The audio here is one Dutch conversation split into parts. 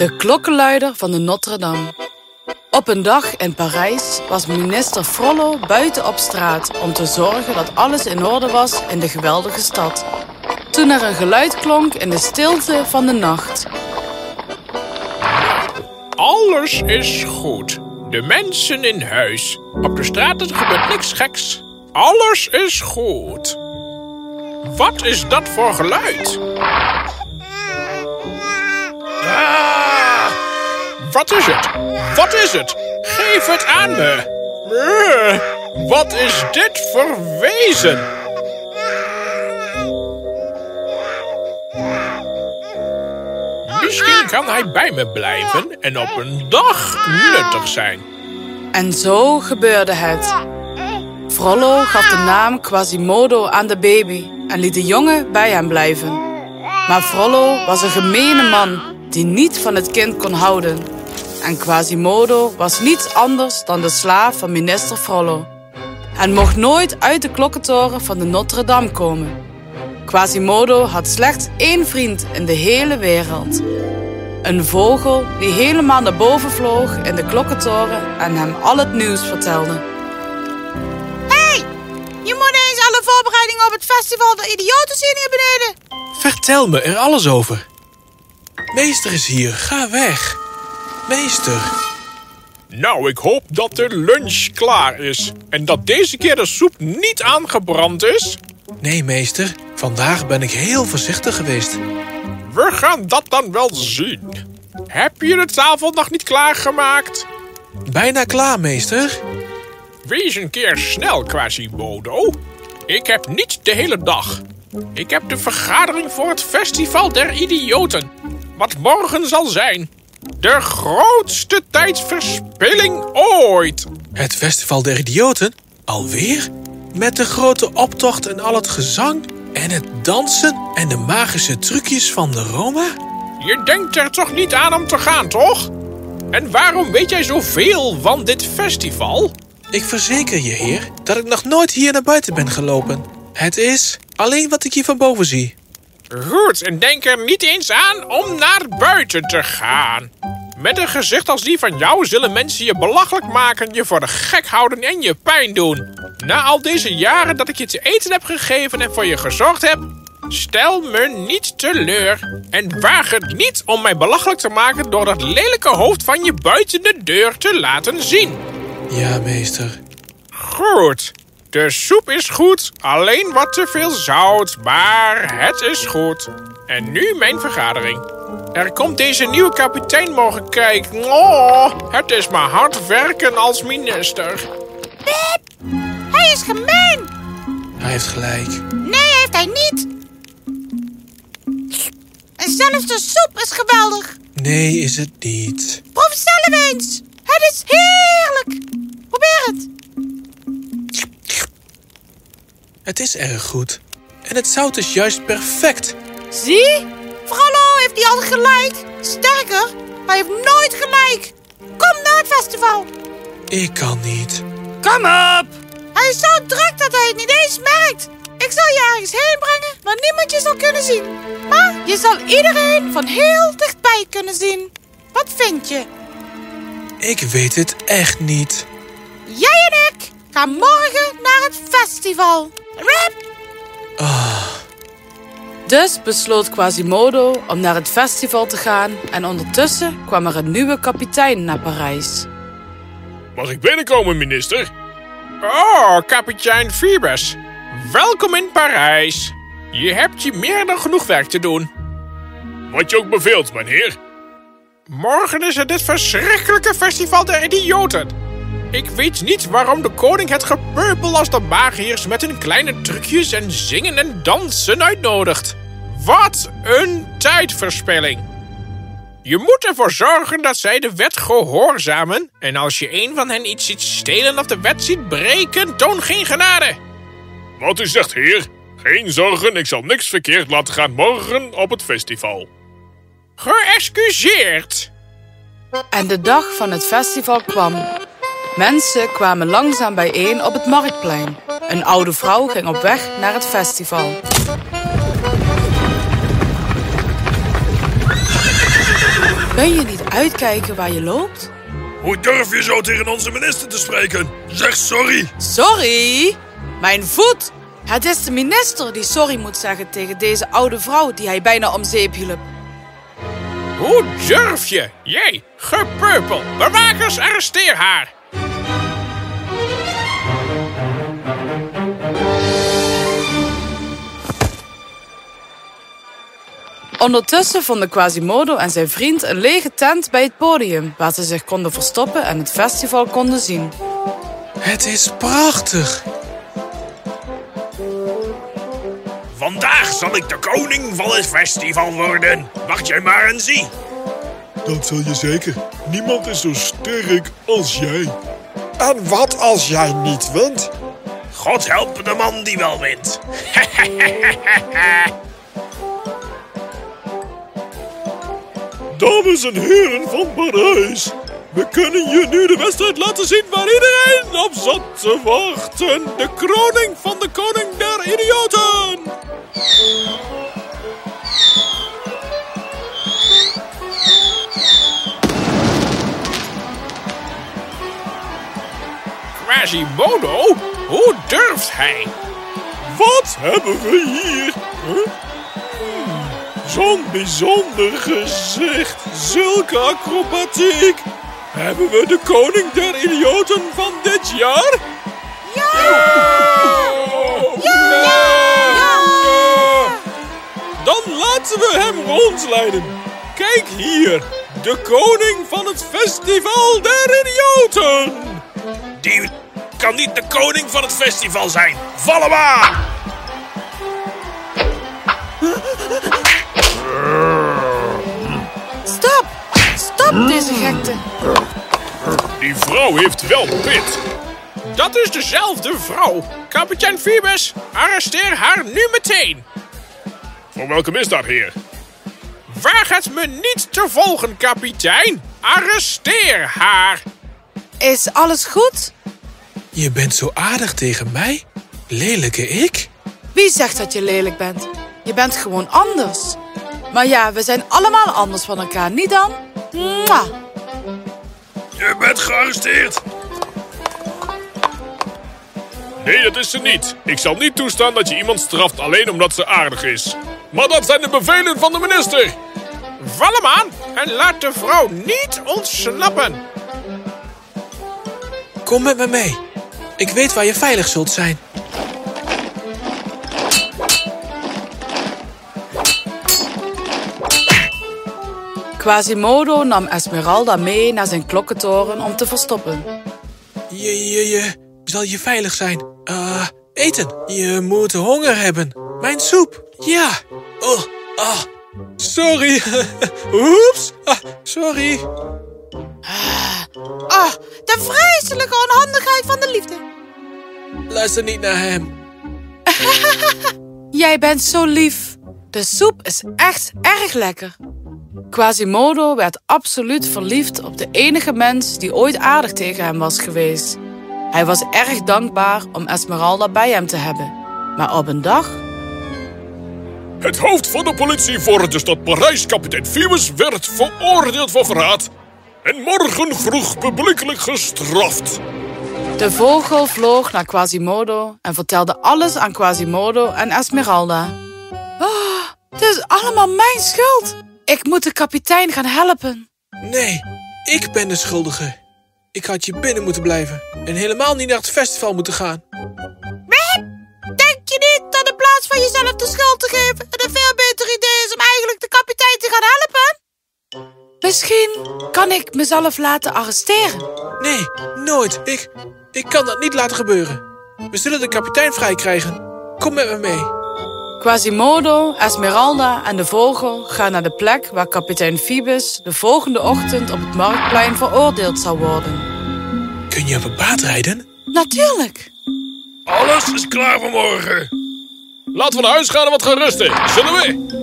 De klokkenluider van de Notre-Dame. Op een dag in Parijs was minister Frollo buiten op straat om te zorgen dat alles in orde was in de geweldige stad. Toen er een geluid klonk in de stilte van de nacht. Alles is goed. De mensen in huis. Op de straat gebeurt niks geks. Alles is goed. Wat is dat voor geluid? Ah, wat is het? Wat is het? Geef het aan me. Eh, wat is dit voor wezen? Misschien kan hij bij me blijven en op een dag nuttig zijn. En zo gebeurde het. Frollo gaf de naam Quasimodo aan de baby en liet de jongen bij hem blijven. Maar Frollo was een gemene man die niet van het kind kon houden. En Quasimodo was niets anders dan de slaaf van minister Frollo. En mocht nooit uit de klokkentoren van de Notre-Dame komen. Quasimodo had slechts één vriend in de hele wereld. Een vogel die helemaal naar boven vloog in de klokkentoren en hem al het nieuws vertelde. hey, je moet eens alle voorbereidingen op het festival de idioten zien hier beneden. Vertel me er alles over. Meester is hier, ga weg. Meester. Nou, ik hoop dat de lunch klaar is. En dat deze keer de soep niet aangebrand is. Nee, meester. Vandaag ben ik heel voorzichtig geweest. We gaan dat dan wel zien. Heb je de tafel nog niet klaargemaakt? Bijna klaar, meester. Wees een keer snel, Quasimodo. Ik heb niet de hele dag. Ik heb de vergadering voor het Festival der Idioten. Wat morgen zal zijn. De grootste tijdsverspilling ooit. Het Festival der Idioten? Alweer? Met de grote optocht en al het gezang? En het dansen en de magische trucjes van de Roma? Je denkt er toch niet aan om te gaan, toch? En waarom weet jij zoveel van dit festival? Ik verzeker je, heer, dat ik nog nooit hier naar buiten ben gelopen. Het is alleen wat ik hier van boven zie. Goed, en denk er niet eens aan om naar buiten te gaan. Met een gezicht als die van jou zullen mensen je belachelijk maken, je voor de gek houden en je pijn doen. Na al deze jaren dat ik je te eten heb gegeven en voor je gezorgd heb, stel me niet teleur. En waag het niet om mij belachelijk te maken door dat lelijke hoofd van je buiten de deur te laten zien. Ja, meester. Goed. De soep is goed, alleen wat te veel zout, maar het is goed. En nu mijn vergadering. Er komt deze nieuwe kapitein mogen kijken. Oh, het is maar hard werken als minister. Pip, hij is gemeen. Hij heeft gelijk. Nee, heeft hij niet. En zelfs de soep is geweldig. Nee, is het niet. Proef zelf eens. Het is heerlijk. Het is erg goed. En het zout is juist perfect. Zie? Frollo heeft hij altijd gelijk. Sterker, hij heeft nooit gelijk. Kom naar het festival. Ik kan niet. Kom op! Hij is zo druk dat hij het niet eens merkt. Ik zal je ergens heen brengen waar niemand je zal kunnen zien. Maar je zal iedereen van heel dichtbij kunnen zien. Wat vind je? Ik weet het echt niet. Jij en ik gaan morgen naar het festival. Dus besloot Quasimodo om naar het festival te gaan en ondertussen kwam er een nieuwe kapitein naar Parijs. Mag ik binnenkomen, minister? Oh, kapitein Phoebus. Welkom in Parijs. Je hebt je meer dan genoeg werk te doen. Wat je ook beveelt, mijn heer. Morgen is het dit verschrikkelijke festival der idioten. Ik weet niet waarom de koning het gepeupel als de magiërs met hun kleine trucjes en zingen en dansen uitnodigt. Wat een tijdverspilling. Je moet ervoor zorgen dat zij de wet gehoorzamen. En als je een van hen iets ziet stelen of de wet ziet breken, toon geen genade. Wat u zegt, heer. Geen zorgen, ik zal niks verkeerd laten gaan morgen op het festival. Geëxcuseerd. En de dag van het festival kwam. Mensen kwamen langzaam bijeen op het marktplein. Een oude vrouw ging op weg naar het festival. Kun je niet uitkijken waar je loopt? Hoe durf je zo tegen onze minister te spreken? Zeg sorry. Sorry? Mijn voet! Het is de minister die sorry moet zeggen tegen deze oude vrouw die hij bijna om zeep hielp. Hoe durf je? Jij, gepeupel. Bewakers, arresteer haar. Ondertussen vonden Quasimodo en zijn vriend een lege tent bij het podium... waar ze zich konden verstoppen en het festival konden zien. Het is prachtig. Vandaag zal ik de koning van het festival worden. Wacht jij maar en zie. Dat zal je zeker. Niemand is zo sterk als jij. En wat als jij niet wint? God help de man die wel wint. Dames en heren van Parijs. We kunnen je nu de wedstrijd laten zien waar iedereen op zat te wachten. De kroning van de koning der idioten. Quasimodo? Hoe durft hij? Wat hebben we hier? Huh? Zo'n bijzonder gezicht. Zulke acrobatiek. Hebben we de koning der idioten van dit jaar? Ja! Ja! Dan laten we hem rondleiden. Kijk hier. De koning van het festival der idioten. Die kan niet de koning van het festival zijn. Val hem aan! Stop deze gekte! Die vrouw heeft wel pit. Dat is dezelfde vrouw. Kapitein Phoebus, arresteer haar nu meteen. Voor welke misdaad, heer? Waag het me niet te volgen, kapitein. Arresteer haar. Is alles goed? Je bent zo aardig tegen mij. Lelijke ik? Wie zegt dat je lelijk bent? Je bent gewoon anders. Maar ja, we zijn allemaal anders van elkaar, niet dan? Mwah. Je bent gearresteerd. Nee, dat is ze niet. Ik zal niet toestaan dat je iemand straft alleen omdat ze aardig is. Maar dat zijn de bevelen van de minister. Val hem aan en laat de vrouw niet ontsnappen. Kom met me mee. Ik weet waar je veilig zult zijn. Quasimodo nam Esmeralda mee naar zijn klokkentoren om te verstoppen. Je, je, je zal je veilig zijn. Eh, eten. Je moet honger hebben. Mijn soep. Ja. Oh, ah. Sorry. Oeps. Ah, sorry. Oh, de vreselijke onhandigheid van de liefde. Luister niet naar hem. Jij bent zo lief. De soep is echt erg lekker. Quasimodo werd absoluut verliefd op de enige mens die ooit aardig tegen hem was geweest. Hij was erg dankbaar om Esmeralda bij hem te hebben. Maar op een dag Het hoofd van de politie voor de stad Parijs, kapitein Phoebus, werd veroordeeld voor verraad. En morgen vroeg publiekelijk gestraft. De vogel vloog naar Quasimodo en vertelde alles aan Quasimodo en Esmeralda. Oh, het is allemaal mijn schuld. Ik moet de kapitein gaan helpen. Nee, ik ben de schuldige. Ik had je binnen moeten blijven. En helemaal niet naar het festival moeten gaan. Denk je niet dat in plaats van jezelf de schuld te geven... het een veel beter idee is om eigenlijk de kapitein te gaan helpen? Misschien kan ik mezelf laten arresteren. Nee, nooit. Ik, ik kan dat niet laten gebeuren. We zullen de kapitein vrij krijgen. Kom met me mee. Quasimodo, Esmeralda en de vogel gaan naar de plek waar kapitein Phoebus de volgende ochtend op het marktplein veroordeeld zal worden. Kun je op een paard rijden? Natuurlijk. Alles is klaar voor morgen. Laten we naar huis gaan en wat gaan rusten. Zullen we?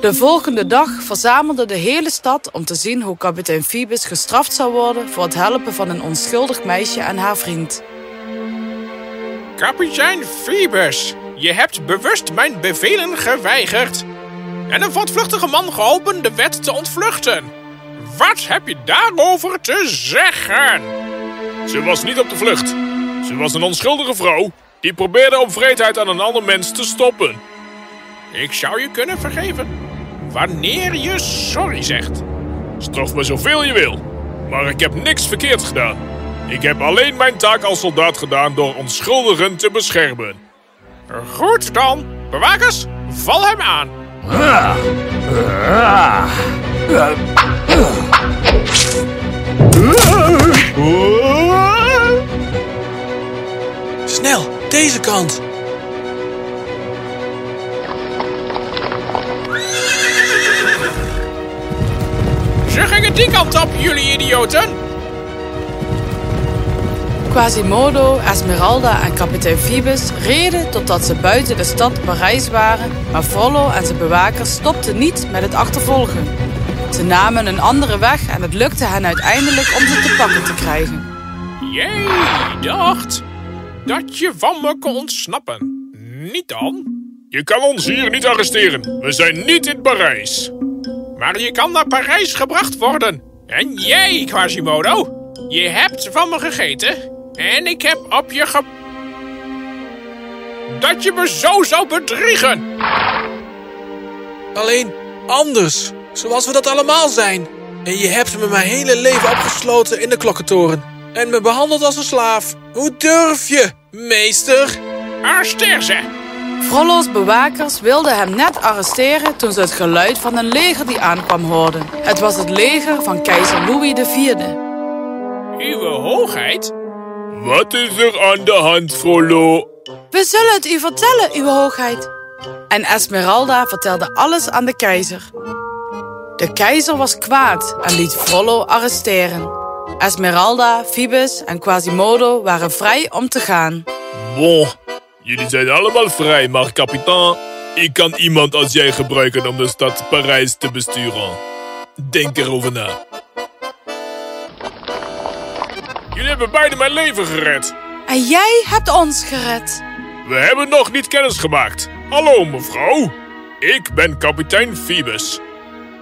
De volgende dag verzamelde de hele stad om te zien hoe kapitein Phoebus gestraft zou worden voor het helpen van een onschuldig meisje en haar vriend. Kapitein Phoebus, je hebt bewust mijn bevelen geweigerd. en een voortvluchtige man geholpen de wet te ontvluchten. Wat heb je daarover te zeggen? Ze was niet op de vlucht. Ze was een onschuldige vrouw die probeerde om vreedheid aan een ander mens te stoppen. Ik zou je kunnen vergeven wanneer je sorry zegt. Straf me zoveel je wil, maar ik heb niks verkeerd gedaan. Ik heb alleen mijn taak als soldaat gedaan door onschuldigen te beschermen. Goed dan, bewakers, val hem aan. Snel, deze kant. Ze gingen die kant op, jullie idioten. Quasimodo, Esmeralda en kapitein Phoebus reden totdat ze buiten de stad Parijs waren, maar Frollo en zijn bewakers stopten niet met het achtervolgen. Ze namen een andere weg en het lukte hen uiteindelijk om ze te pakken te krijgen. Jij dacht dat je van me kon ontsnappen. Niet dan? Je kan ons hier niet arresteren. We zijn niet in Parijs. Maar je kan naar Parijs gebracht worden. En jij, Quasimodo, je hebt van me gegeten. En ik heb op je ge... Dat je me zo zou bedriegen. Alleen anders, zoals we dat allemaal zijn. En je hebt me mijn hele leven opgesloten in de klokkentoren. En me behandeld als een slaaf. Hoe durf je, meester? Arresteer ze. Frollo's bewakers wilden hem net arresteren toen ze het geluid van een leger die aankwam hoorden. Het was het leger van keizer Louis IV. Uwe hoogheid? Wat is er aan de hand, Frollo? We zullen het u vertellen, uw hoogheid. En Esmeralda vertelde alles aan de keizer. De keizer was kwaad en liet Frollo arresteren. Esmeralda, Phoebus en Quasimodo waren vrij om te gaan. Bon, jullie zijn allemaal vrij, maar kapitein, ik kan iemand als jij gebruiken om de stad Parijs te besturen. Denk erover na. Jullie hebben beide mijn leven gered. En jij hebt ons gered. We hebben nog niet kennis gemaakt. Hallo, mevrouw. Ik ben kapitein Phoebus.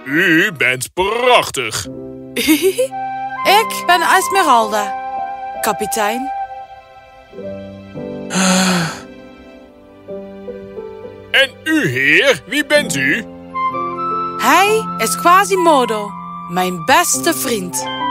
U bent prachtig. Ik ben Esmeralda, kapitein. En u, heer, wie bent u? Hij is Quasimodo, mijn beste vriend.